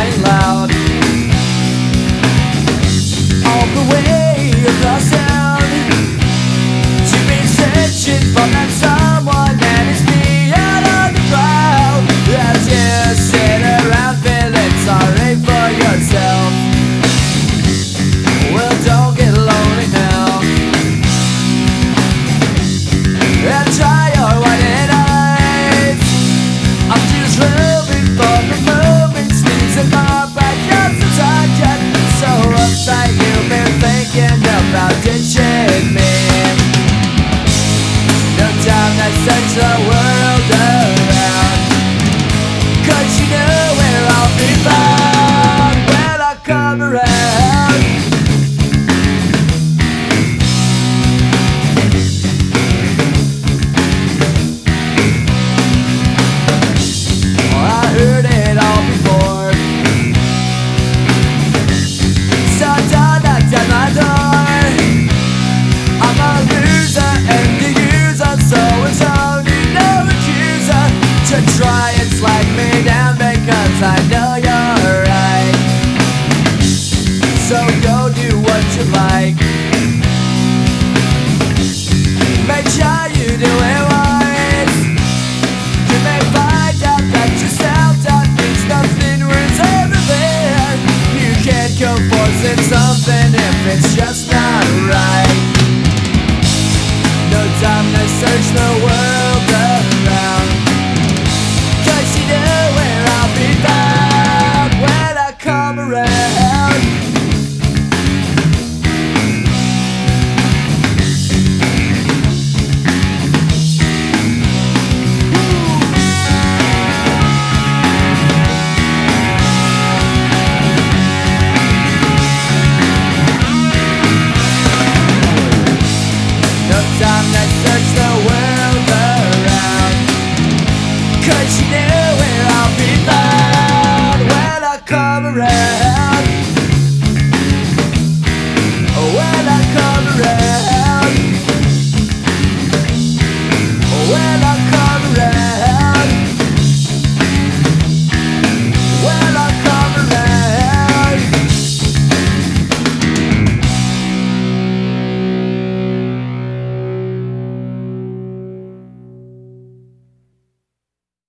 my life. such a word I know you're right. So go do what you like. Make sure you do it You may find out that yourself that means ruins everything. You can't go something if it's just not right. No time to search the world around around